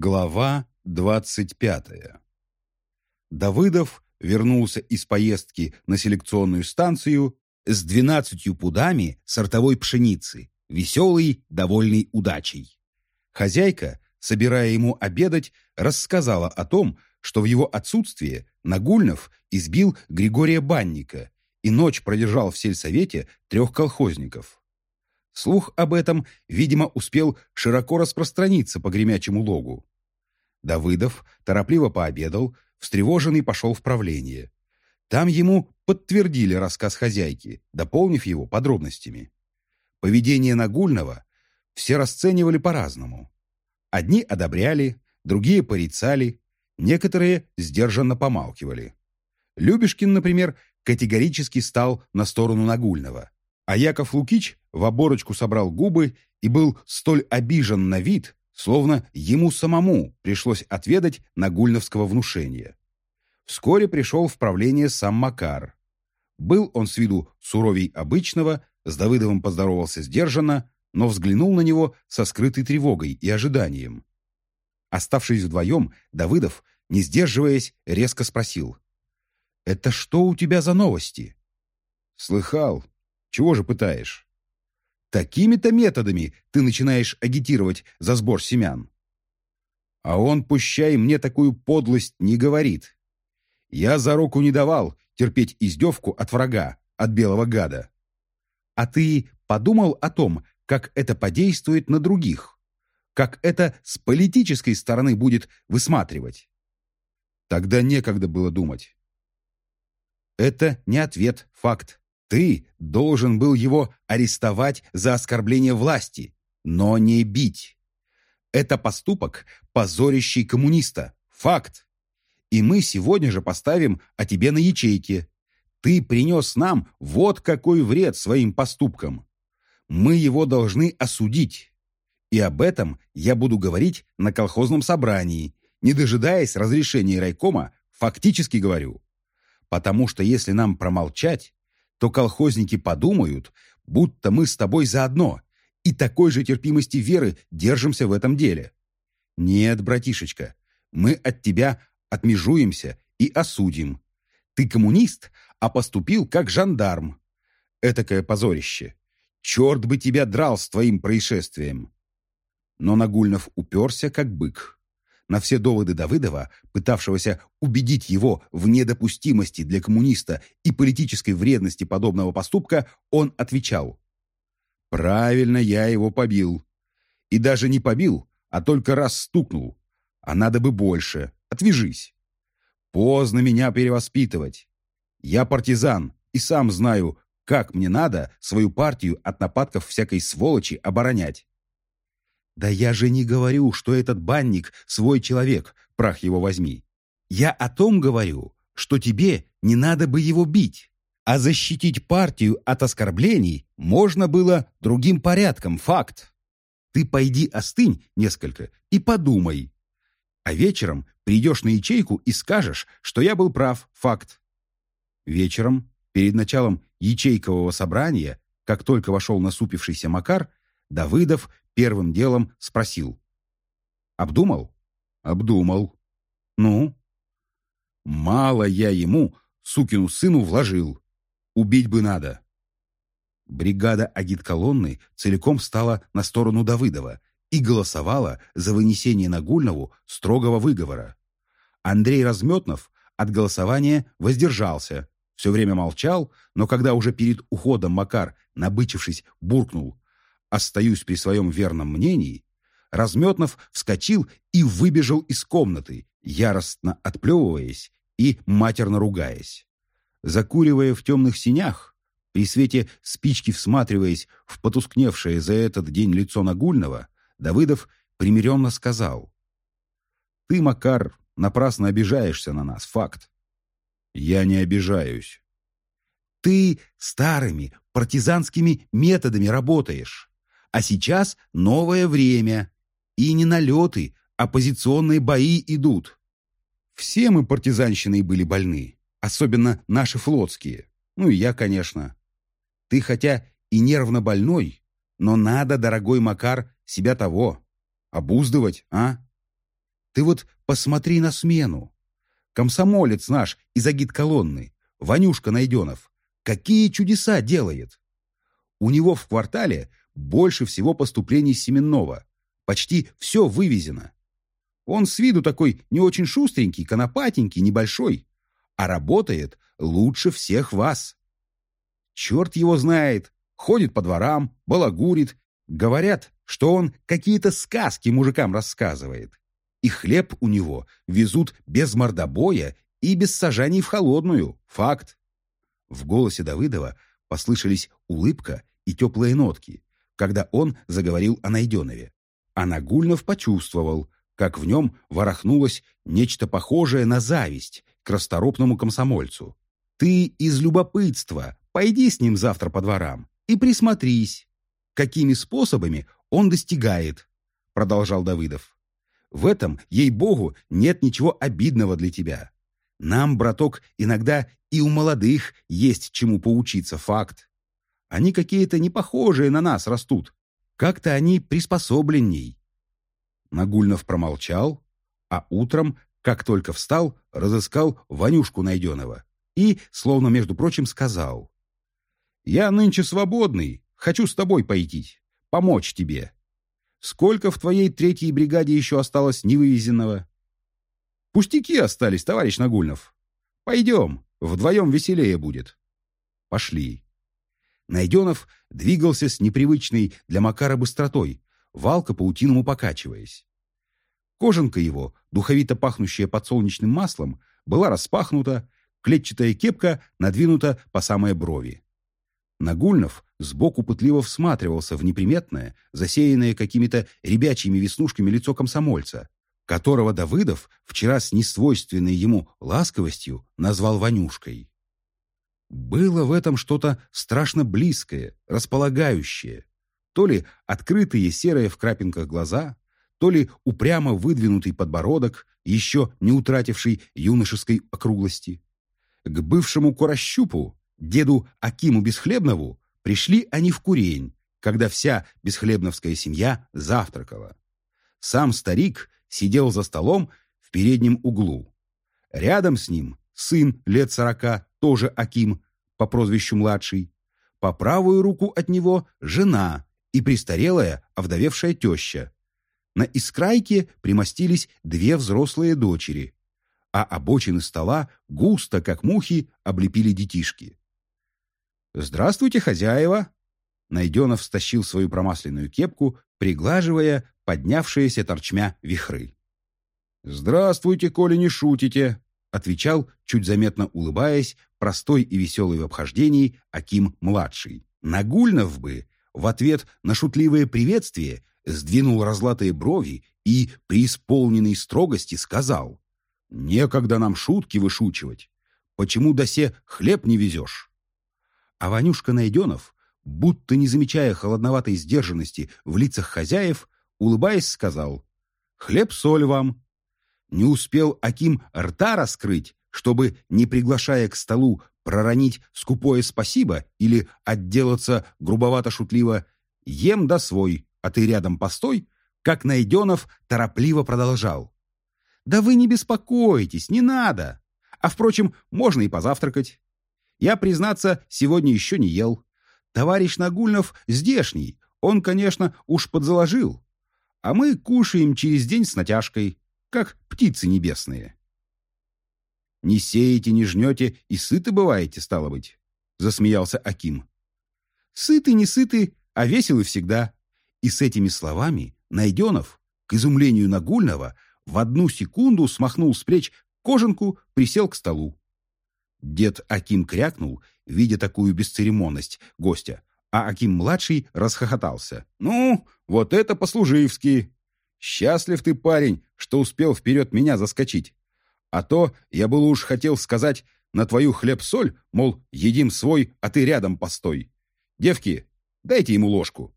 Глава двадцать пятая. Давыдов вернулся из поездки на селекционную станцию с двенадцатью пудами сортовой пшеницы, веселый, довольный удачей. Хозяйка, собирая ему обедать, рассказала о том, что в его отсутствие Нагульнов избил Григория Банника и ночь продержал в сельсовете трех колхозников. Слух об этом, видимо, успел широко распространиться по гремячему логу. Давыдов торопливо пообедал, встревоженный пошел в правление. Там ему подтвердили рассказ хозяйки, дополнив его подробностями. Поведение Нагульного все расценивали по-разному. Одни одобряли, другие порицали, некоторые сдержанно помалкивали. Любешкин, например, категорически стал на сторону Нагульного, а Яков Лукич в оборочку собрал губы и был столь обижен на вид, словно ему самому пришлось отведать нагульновского внушения. Вскоре пришел в правление сам Макар. Был он с виду суровей обычного, с Давыдовым поздоровался сдержанно, но взглянул на него со скрытой тревогой и ожиданием. Оставшись вдвоем, Давыдов, не сдерживаясь, резко спросил. «Это что у тебя за новости?» «Слыхал. Чего же пытаешь?» Такими-то методами ты начинаешь агитировать за сбор семян. А он, пущай, мне такую подлость не говорит. Я за руку не давал терпеть издевку от врага, от белого гада. А ты подумал о том, как это подействует на других? Как это с политической стороны будет высматривать? Тогда некогда было думать. Это не ответ, факт. Ты должен был его арестовать за оскорбление власти, но не бить. Это поступок, позорящий коммуниста. Факт. И мы сегодня же поставим о тебе на ячейке. Ты принес нам вот какой вред своим поступкам. Мы его должны осудить. И об этом я буду говорить на колхозном собрании, не дожидаясь разрешения райкома, фактически говорю. Потому что если нам промолчать, то колхозники подумают, будто мы с тобой заодно, и такой же терпимости веры держимся в этом деле. Нет, братишечка, мы от тебя отмежуемся и осудим. Ты коммунист, а поступил как жандарм. Этакое позорище. Черт бы тебя драл с твоим происшествием. Но Нагульнов уперся, как бык. На все доводы Давыдова, пытавшегося убедить его в недопустимости для коммуниста и политической вредности подобного поступка, он отвечал. «Правильно я его побил. И даже не побил, а только раз стукнул. А надо бы больше. Отвяжись. Поздно меня перевоспитывать. Я партизан и сам знаю, как мне надо свою партию от нападков всякой сволочи оборонять. «Да я же не говорю, что этот банник свой человек, прах его возьми. Я о том говорю, что тебе не надо бы его бить. А защитить партию от оскорблений можно было другим порядком, факт. Ты пойди остынь несколько и подумай. А вечером придешь на ячейку и скажешь, что я был прав, факт. Вечером, перед началом ячейкового собрания, как только вошел насупившийся Макар, Давыдов первым делом спросил. «Обдумал?» «Обдумал». «Ну?» «Мало я ему, сукину сыну, вложил. Убить бы надо». Бригада агитколонны целиком стала на сторону Давыдова и голосовала за вынесение Нагульнову строгого выговора. Андрей Разметнов от голосования воздержался, все время молчал, но когда уже перед уходом Макар, набычившись, буркнул остаюсь при своем верном мнении, Разметнов вскочил и выбежал из комнаты, яростно отплевываясь и матерно ругаясь. Закуривая в темных синях, при свете спички всматриваясь в потускневшее за этот день лицо Нагульного, Давыдов примиренно сказал. «Ты, Макар, напрасно обижаешься на нас, факт». «Я не обижаюсь». «Ты старыми партизанскими методами работаешь. А сейчас новое время. И не налеты, а позиционные бои идут. Все мы партизанщиной были больны. Особенно наши флотские. Ну и я, конечно. Ты хотя и нервно больной, но надо, дорогой Макар, себя того. Обуздывать, а? Ты вот посмотри на смену. Комсомолец наш из агит-колонны, Ванюшка Найденов, какие чудеса делает. У него в квартале больше всего поступлений семенного. Почти все вывезено. Он с виду такой не очень шустренький, конопатенький, небольшой, а работает лучше всех вас. Черт его знает, ходит по дворам, балагурит. Говорят, что он какие-то сказки мужикам рассказывает. И хлеб у него везут без мордобоя и без сажаний в холодную. Факт. В голосе Давыдова послышались улыбка и теплые нотки, когда он заговорил о Найденове. А Нагульнов почувствовал, как в нем ворохнулось нечто похожее на зависть к расторопному комсомольцу. «Ты из любопытства пойди с ним завтра по дворам и присмотрись, какими способами он достигает», продолжал Давыдов. «В этом, ей-богу, нет ничего обидного для тебя. Нам, браток, иногда и у молодых есть чему поучиться, факт. Они какие-то не похожие на нас растут. Как-то они приспособленней. Нагульнов промолчал, а утром, как только встал, разыскал Ванюшку Найденова и, словно между прочим, сказал. «Я нынче свободный, хочу с тобой пойти, помочь тебе. Сколько в твоей третьей бригаде еще осталось невывезенного?» «Пустяки остались, товарищ Нагульнов. Пойдем, вдвоем веселее будет». Пошли. Найденов двигался с непривычной для Макара быстротой, валка паутиному покачиваясь. Кожанка его, духовито пахнущая подсолнечным маслом, была распахнута, клетчатая кепка надвинута по самой брови. Нагульнов сбоку пытливо всматривался в неприметное, засеянное какими-то ребячьими веснушками лицо комсомольца, которого Давыдов вчера с несвойственной ему ласковостью назвал Ванюшкой. Было в этом что-то страшно близкое, располагающее. То ли открытые серые в крапинках глаза, то ли упрямо выдвинутый подбородок, еще не утративший юношеской округлости. К бывшему Курощупу, деду Акиму Бесхлебнову, пришли они в курень, когда вся бесхлебновская семья завтракала. Сам старик сидел за столом в переднем углу. Рядом с ним сын лет сорока, тоже Аким, по прозвищу младший. По правую руку от него жена и престарелая, овдовевшая теща. На искрайке примостились две взрослые дочери, а обочины стола густо, как мухи, облепили детишки. «Здравствуйте, хозяева!» Найденов стащил свою промасленную кепку, приглаживая поднявшиеся торчмя вихры. «Здравствуйте, коли не шутите!» Отвечал, чуть заметно улыбаясь, простой и веселый в обхождении Аким-младший. Нагульнов бы в ответ на шутливое приветствие сдвинул разлатые брови и, при исполненной строгости, сказал «Некогда нам шутки вышучивать. Почему досе хлеб не везешь?» А Ванюшка Найденов, будто не замечая холодноватой сдержанности в лицах хозяев, улыбаясь, сказал «Хлеб-соль вам, не успел Аким рта раскрыть, чтобы, не приглашая к столу, проронить скупое спасибо или отделаться грубовато-шутливо «ем да свой, а ты рядом постой», как Найденов торопливо продолжал. «Да вы не беспокойтесь, не надо. А, впрочем, можно и позавтракать. Я, признаться, сегодня еще не ел. Товарищ Нагульнов здешний, он, конечно, уж подзаложил. А мы кушаем через день с натяжкой как птицы небесные. «Не сеете, не жнете и сыты бываете, стало быть», — засмеялся Аким. «Сыты, не сыты, а веселы всегда». И с этими словами Найденов, к изумлению Нагульного, в одну секунду смахнул с плеч кожанку, присел к столу. Дед Аким крякнул, видя такую бесцеремонность гостя, а Аким-младший расхохотался. «Ну, вот это по-служивски! Счастлив ты, парень, что успел вперед меня заскочить. А то я был уж хотел сказать на твою хлеб-соль, мол, едим свой, а ты рядом постой. Девки, дайте ему ложку.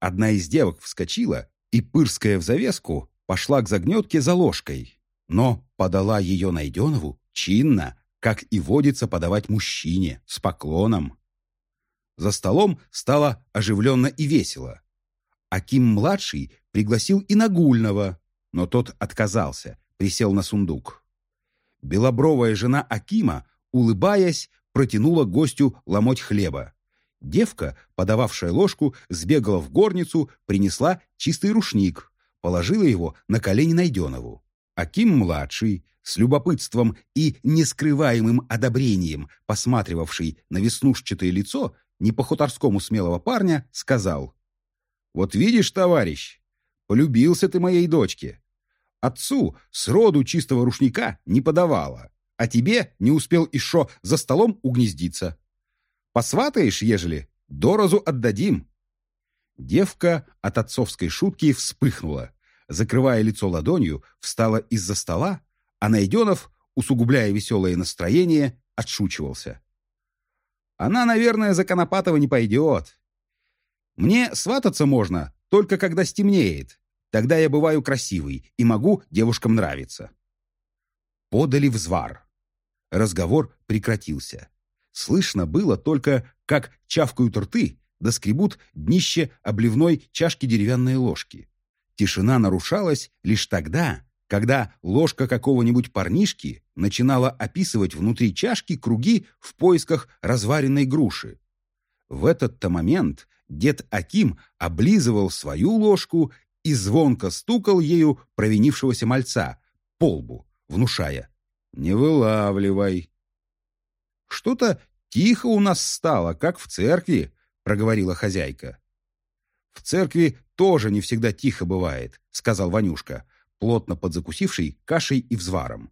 Одна из девок вскочила и, пырская в завеску, пошла к загнетке за ложкой, но подала ее Найденову чинно, как и водится подавать мужчине, с поклоном. За столом стало оживленно и весело. Аким-младший пригласил и Нагульного. но тот отказался, присел на сундук. Белобровая жена Акима, улыбаясь, протянула гостю ломоть хлеба. Девка, подававшая ложку, сбегала в горницу, принесла чистый рушник, положила его на колени Найденову. Аким-младший, с любопытством и нескрываемым одобрением, посматривавший на веснушчатое лицо не по-хуторскому смелого парня, сказал, «Вот видишь, товарищ, полюбился ты моей дочке. Отцу сроду чистого рушника не подавала, а тебе не успел еще за столом угнездиться. Посватаешь, ежели, доразу отдадим». Девка от отцовской шутки вспыхнула, закрывая лицо ладонью, встала из-за стола, а Найденов, усугубляя веселое настроение, отшучивался. «Она, наверное, за Конопатова не пойдет. Мне свататься можно, только когда стемнеет. Тогда я бываю красивый и могу девушкам нравиться». Подали взвар. Разговор прекратился. Слышно было только, как чавкают рты, да скребут днище обливной чашки деревянные ложки. Тишина нарушалась лишь тогда, когда ложка какого-нибудь парнишки начинала описывать внутри чашки круги в поисках разваренной груши. В этот-то момент дед Аким облизывал свою ложку и звонко стукал ею провинившегося мальца по лбу, внушая «Не вылавливай». «Что-то тихо у нас стало, как в церкви», — проговорила хозяйка. «В церкви тоже не всегда тихо бывает», — сказал Ванюшка, плотно подзакусивший кашей и взваром.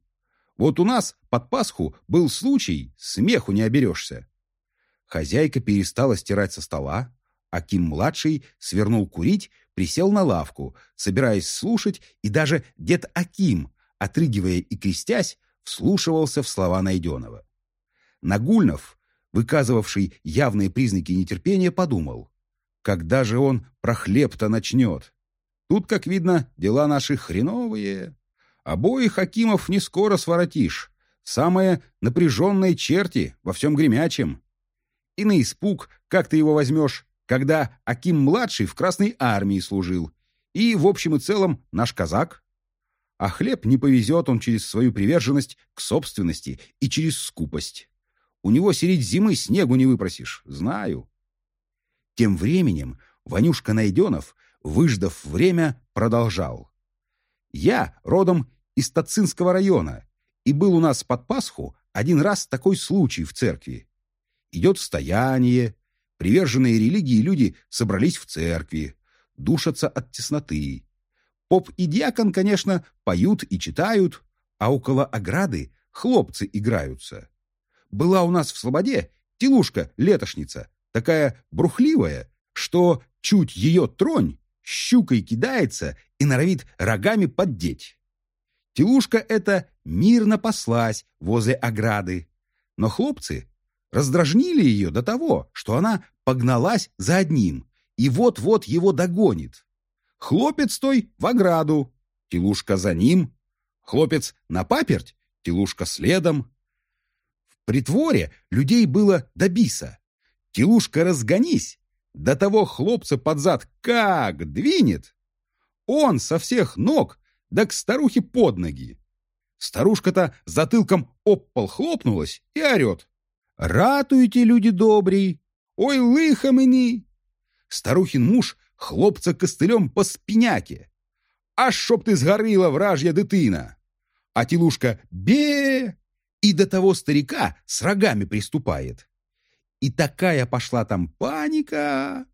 «Вот у нас под Пасху был случай, смеху не оберешься». Хозяйка перестала стирать со стола, а Ким-младший свернул курить, присел на лавку, собираясь слушать, и даже дед Аким, отрыгивая и крестясь, вслушивался в слова Найденова. Нагульнов, выказывавший явные признаки нетерпения, подумал, когда же он про хлеб-то начнет? Тут, как видно, дела наши хреновые. Обоих Акимов не скоро своротишь. Самые напряженные черти во всем гремячем. И на испуг, как ты его возьмешь, когда Аким-младший в Красной армии служил. И, в общем и целом, наш казак. А хлеб не повезет он через свою приверженность к собственности и через скупость. У него средь зимы снегу не выпросишь, знаю. Тем временем Ванюшка Найденов, выждав время, продолжал. «Я родом из Тацинского района, и был у нас под Пасху один раз такой случай в церкви. Идет стояние, приверженные религии люди собрались в церкви, душатся от тесноты. Поп и диакон, конечно, поют и читают, а около ограды хлопцы играются. Была у нас в Слободе телушка-летошница, такая брухливая, что чуть ее тронь, щукой кидается и норовит рогами поддеть. Телушка эта мирно паслась возле ограды, но хлопцы раздражнили ее до того, что она погналась за одним и вот-вот его догонит. Хлопец той в ограду, телушка за ним, хлопец на паперть, телушка следом. В притворе людей было до биса. Телушка разгонись, до того хлопца под зад как двинет. Он со всех ног, да к старухе под ноги. Старушка-то затылком об пол хлопнулась и орет. «Ратуйте, люди добрые! Ой, лихо мені!» Старухин муж хлопца костылем по спиняке. «Аж чтоб ты сгорила, вражья дитина!» А телушка «бе!» и до того старика с рогами приступает. И такая пошла там паника.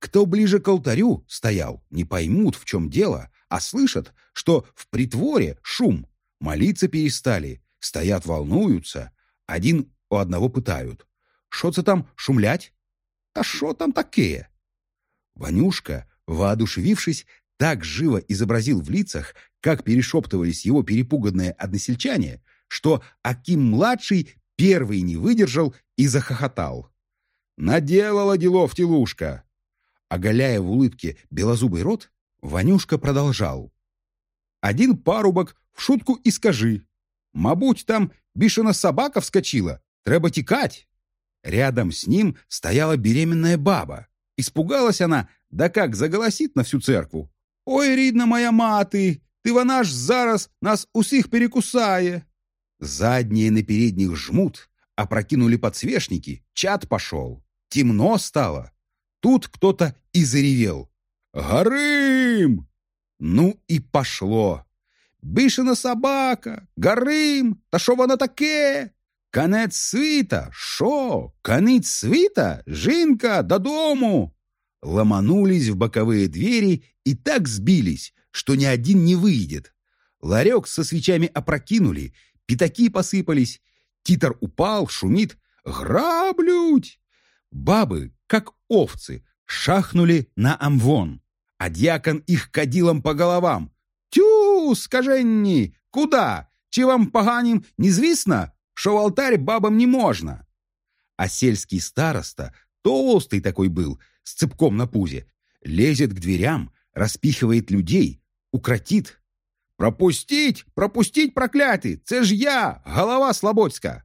Кто ближе к алтарю стоял, не поймут, в чем дело, а слышат, что в притворе шум. Молиться перестали, стоят, волнуются. Один у одного пытают. Шо-то там шумлять? А шо там такие? Ванюшка, воодушевившись, так живо изобразил в лицах, как перешептывались его перепуганные односельчане, что Аким-младший первый не выдержал и захохотал. «Наделала делов телушка!» Оголяя в улыбке белозубый рот, Ванюшка продолжал. «Один парубок в шутку и скажи. Мабуть, там бішена собака вскочила, треба текать!» Рядом с ним стояла беременная баба. Испугалась она, да как заголосит на всю церкву. «Ой, рідна моя мати, Ты вона ж зараз нас усіх перекусає. Задние на передних жмут, опрокинули подсвечники, чат пошел. Темно стало. Тут кто-то и заревел. «Горым!» Ну и пошло. Бишена собака, горим, та що воно таке? Конець світа, шо? Конець світа? Жинка, додому! Ломанулись в боковые двери и так сбились, что ни один не выйдет. Ларек со свечами опрокинули, пятаки посыпались, титр упал, шумит. Граблють! Бабы, как овцы, шахнули на амвон, а дьякон их кадилом по головам. Тю, скаженні, куда? Чи вам поганім не Що в алтарь бабам не можно? А сельский староста, толстый такой был, с цепком на пузе, лезет к дверям, распихивает людей, укротит. «Пропустить! Пропустить, проклятый! Це ж я, голова Слободська!»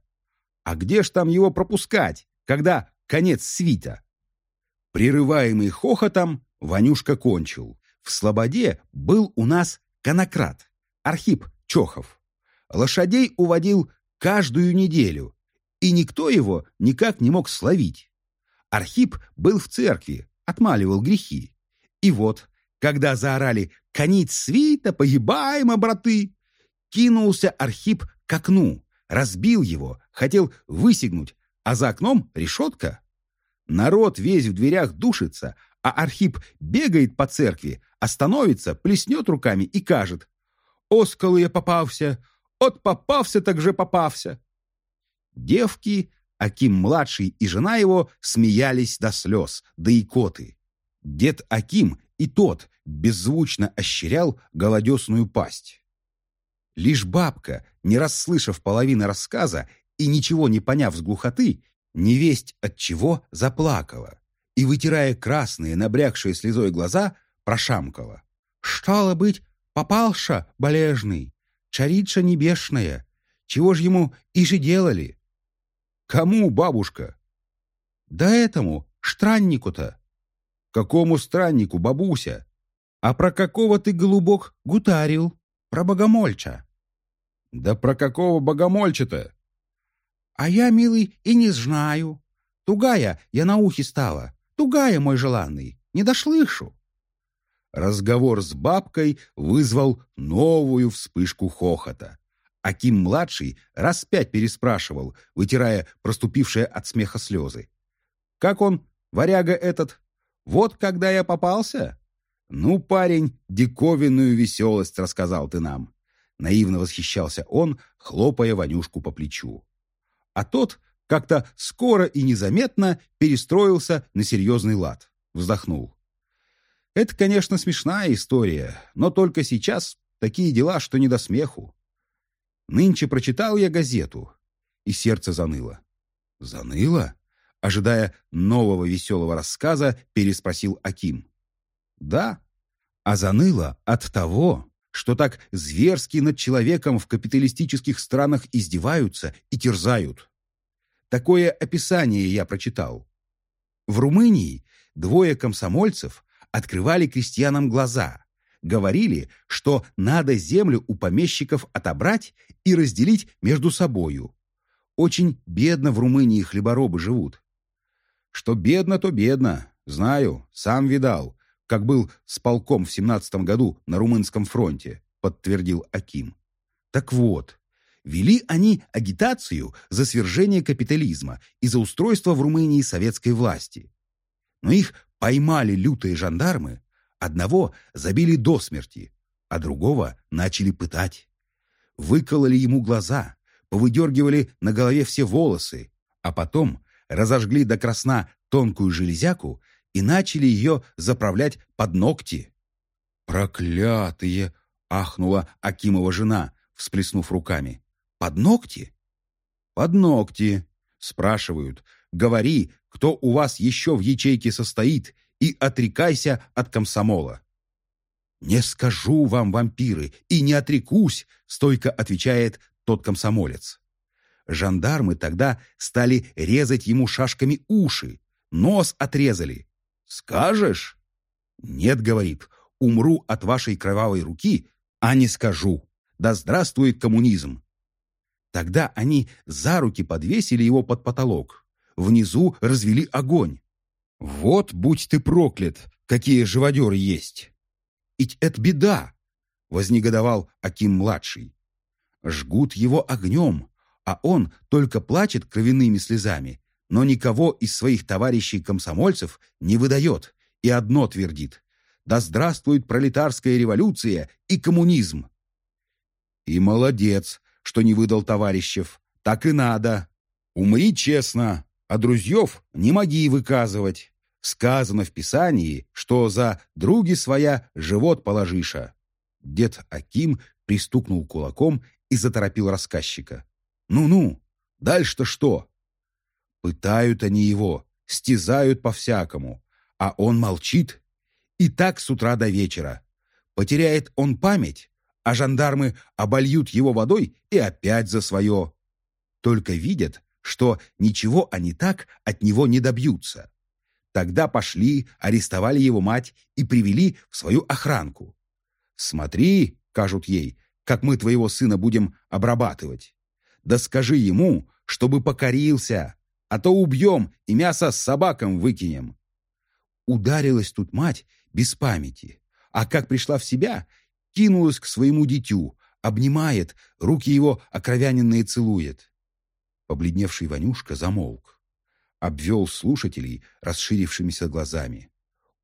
А где ж там его пропускать, когда конец свита? Прерываемый хохотом, Ванюшка кончил. В Слободе был у нас конократ, Архип Чохов. Лошадей уводил каждую неделю, и никто его никак не мог словить. Архип был в церкви, отмаливал грехи. И вот, когда заорали «Конить свита, погибаемо, браты!», кинулся Архип к окну, разбил его, хотел высигнуть, а за окном решетка. Народ весь в дверях душится, а Архип бегает по церкви, остановится, плеснет руками и кажет «Осколу я попався, от попався, так же попався». Девки, Аким-младший и жена его смеялись до слез, да и коты. Дед Аким и тот беззвучно ощерял голодесную пасть. Лишь бабка, не расслышав половины рассказа и ничего не поняв с глухоты, невесть от чего заплакала и, вытирая красные, набрякшие слезой глаза, прошамкала. «Штало быть, попалша болежный, чаритша небешная, чего ж ему и же делали?» «Кому, бабушка?» «Да этому, страннику-то». «Какому страннику, бабуся?» «А про какого ты, голубок, гутарил? Про богомольча». «Да про какого богомольча-то?» «А я, милый, и не знаю. Тугая я на ухе стала. Тугая, мой желанный, не дошлышу». Разговор с бабкой вызвал новую вспышку хохота. Аким-младший раз пять переспрашивал, вытирая проступившие от смеха слезы. «Как он, варяга этот? Вот когда я попался?» «Ну, парень, диковинную веселость рассказал ты нам!» Наивно восхищался он, хлопая Ванюшку по плечу. А тот как-то скоро и незаметно перестроился на серьезный лад. Вздохнул. Это, конечно, смешная история, но только сейчас такие дела, что не до смеху. Нынче прочитал я газету, и сердце заныло. Заныло? Ожидая нового веселого рассказа, переспросил Аким. Да, а заныло от того, что так зверски над человеком в капиталистических странах издеваются и терзают. Такое описание я прочитал. В Румынии двое комсомольцев открывали крестьянам глаза, говорили, что надо землю у помещиков отобрать и разделить между собою. Очень бедно в Румынии хлеборобы живут. Что бедно, то бедно. Знаю, сам видал, как был с полком в семнадцатом году на Румынском фронте, подтвердил Аким. Так вот, вели они агитацию за свержение капитализма и за устройство в Румынии советской власти. Но их поймали лютые жандармы, одного забили до смерти, а другого начали пытать выкололи ему глаза, повыдергивали на голове все волосы, а потом разожгли до красна тонкую железяку и начали ее заправлять под ногти. «Проклятые!» — ахнула Акимова жена, всплеснув руками. «Под ногти?» «Под ногти!» — спрашивают. «Говори, кто у вас еще в ячейке состоит, и отрекайся от комсомола». «Не скажу вам, вампиры, и не отрекусь», — стойко отвечает тот комсомолец. Жандармы тогда стали резать ему шашками уши, нос отрезали. «Скажешь?» «Нет», — говорит, — «умру от вашей кровавой руки, А не скажу. Да здравствует коммунизм. Тогда они за руки подвесили его под потолок. Внизу развели огонь. Вот будь ты проклят, какие живодеры есть. Ведь это беда, вознегодовал Аким-младший. Жгут его огнем, а он только плачет кровяными слезами, но никого из своих товарищей-комсомольцев не выдает и одно твердит «Да здравствует пролетарская революция и коммунизм!» И молодец, что не выдал товарищев. Так и надо. Умри честно, а друзьев не моги выказывать. Сказано в Писании, что за други своя живот положиша. Дед Аким пристукнул кулаком и заторопил рассказчика. «Ну-ну, дальше-то что?» Пытают они его, стязают по-всякому, а он молчит. И так с утра до вечера. Потеряет он память, а жандармы обольют его водой и опять за свое. Только видят, что ничего они так от него не добьются. Тогда пошли, арестовали его мать и привели в свою охранку. «Смотри», — кажут ей, — «как мы твоего сына будем обрабатывать. Да скажи ему, чтобы покорился, а то убьем и мясо с собакам выкинем». Ударилась тут мать без памяти, а как пришла в себя, кинулась к своему дитю, обнимает, руки его окровяненные целует. Побледневший Ванюшка замолк. Обвел слушателей расширившимися глазами.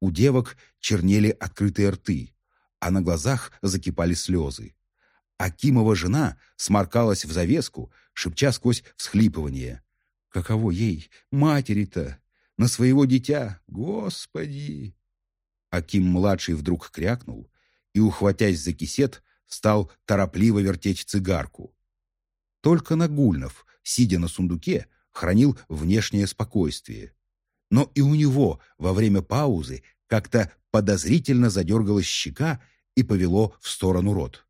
У девок чернели открытые рты, а на глазах закипали слезы. Акимова жена сморкалась в завеску, шепча сквозь всхлипывание. «Каково ей, матери-то, на своего дитя, Господи!» Аким-младший вдруг крякнул и, ухватясь за кисет, стал торопливо вертеть цигарку. Только Нагульнов, сидя на сундуке, хранил внешнее спокойствие. Но и у него во время паузы как-то подозрительно задергалась щека и повело в сторону рот.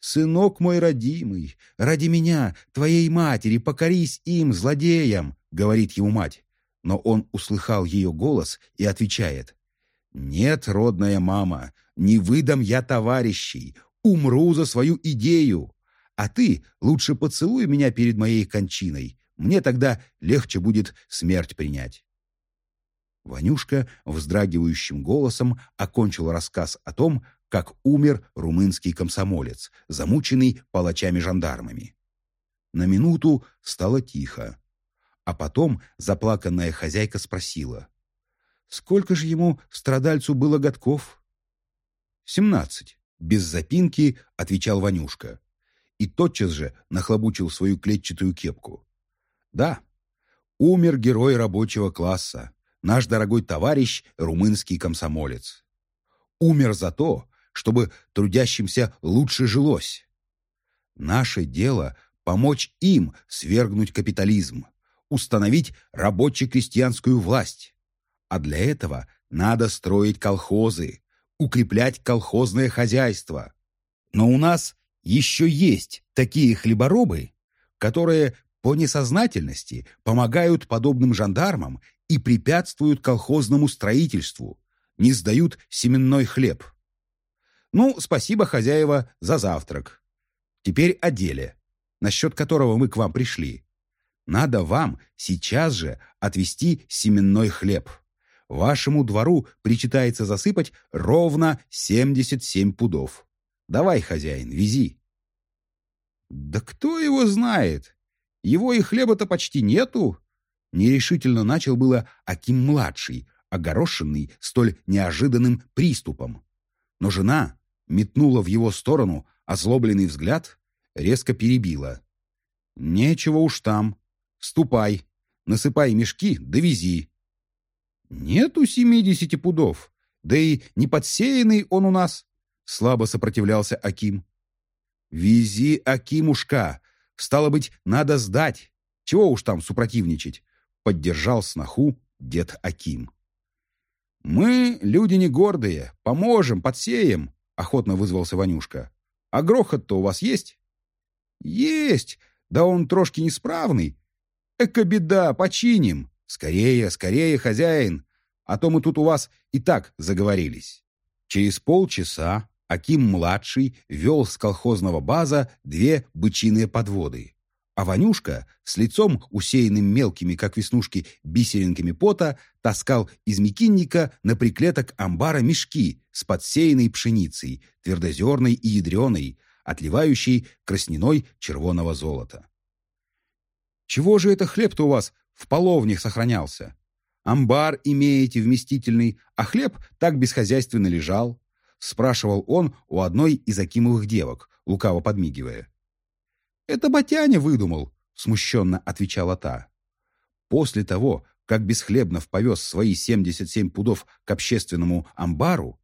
«Сынок мой родимый, ради меня, твоей матери, покорись им, злодеям!» — говорит ему мать. Но он услыхал ее голос и отвечает. «Нет, родная мама, не выдам я товарищей, умру за свою идею. А ты лучше поцелуй меня перед моей кончиной, мне тогда легче будет смерть принять». Ванюшка вздрагивающим голосом окончил рассказ о том, как умер румынский комсомолец, замученный палачами-жандармами. На минуту стало тихо, а потом заплаканная хозяйка спросила — Сколько же ему, страдальцу, было годков? «Семнадцать», — без запинки отвечал Ванюшка. И тотчас же нахлобучил свою клетчатую кепку. «Да, умер герой рабочего класса, наш дорогой товарищ, румынский комсомолец. Умер за то, чтобы трудящимся лучше жилось. Наше дело — помочь им свергнуть капитализм, установить рабоче-крестьянскую власть. А для этого надо строить колхозы, укреплять колхозное хозяйство. Но у нас еще есть такие хлеборобы, которые по несознательности помогают подобным жандармам и препятствуют колхозному строительству, не сдают семенной хлеб. Ну, спасибо, хозяева, за завтрак. Теперь о деле, насчет которого мы к вам пришли. Надо вам сейчас же отвезти семенной хлеб вашему двору причитается засыпать ровно 77 пудов. Давай, хозяин, вези. Да кто его знает? Его и хлеба-то почти нету. Нерешительно начал было Аким-младший, огорошенный столь неожиданным приступом. Но жена метнула в его сторону озлобленный взгляд, резко перебила. «Нечего уж там. Ступай, насыпай мешки, довези. «Нету семидесяти пудов, да и не подсеянный он у нас», — слабо сопротивлялся Аким. «Вези, Акимушка, стало быть, надо сдать. Чего уж там супротивничать?» — поддержал сноху дед Аким. «Мы люди не гордые, поможем, подсеем», — охотно вызвался Ванюшка. «А грохот-то у вас есть?» «Есть, да он трошки несправный. Эка беда, починим», «Скорее, скорее, хозяин, а то мы тут у вас и так заговорились». Через полчаса Аким-младший вел с колхозного база две бычиные подводы. А Ванюшка с лицом, усеянным мелкими, как веснушки, бисеринками пота, таскал из мекинника на приклеток амбара мешки с подсеянной пшеницей, твердозерной и ядреной, отливающей красниной червоного золота. «Чего же это хлеб-то у вас в половнях сохранялся? Амбар имеете вместительный, а хлеб так бесхозяйственно лежал?» — спрашивал он у одной из Акимовых девок, лукаво подмигивая. «Это Батяня выдумал», — смущенно отвечала та. После того, как Бесхлебнов повез свои 77 пудов к общественному амбару,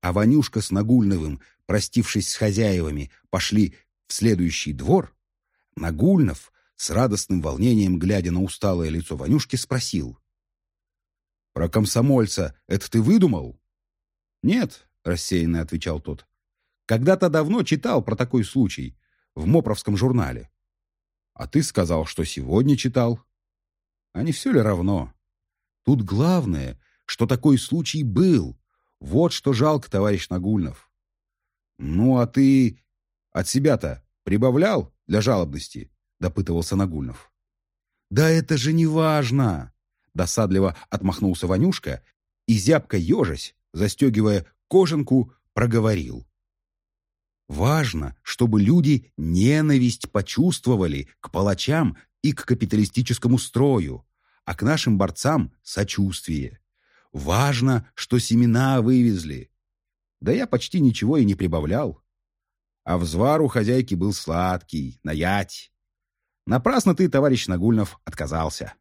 а Ванюшка с Нагульновым, простившись с хозяевами, пошли в следующий двор, Нагульнов, с радостным волнением глядя на усталое лицо Ванюшки, спросил. «Про комсомольца это ты выдумал?» «Нет», — рассеянно отвечал тот. «Когда-то давно читал про такой случай в Мопровском журнале. А ты сказал, что сегодня читал. А не все ли равно? Тут главное, что такой случай был. Вот что жалко, товарищ Нагульнов. Ну, а ты от себя-то прибавлял для жалобности? Допытывался Нагульнов. Да это же не важно! Досадливо отмахнулся Ванюшка и, зябко ежась, застегивая кожанку, проговорил. Важно, чтобы люди ненависть почувствовали к палачам и к капиталистическому строю, а к нашим борцам сочувствие. Важно, что семена вывезли. Да я почти ничего и не прибавлял. А взвар у хозяйки был сладкий, наять. Напрасно ты, товарищ Нагульнов, отказался.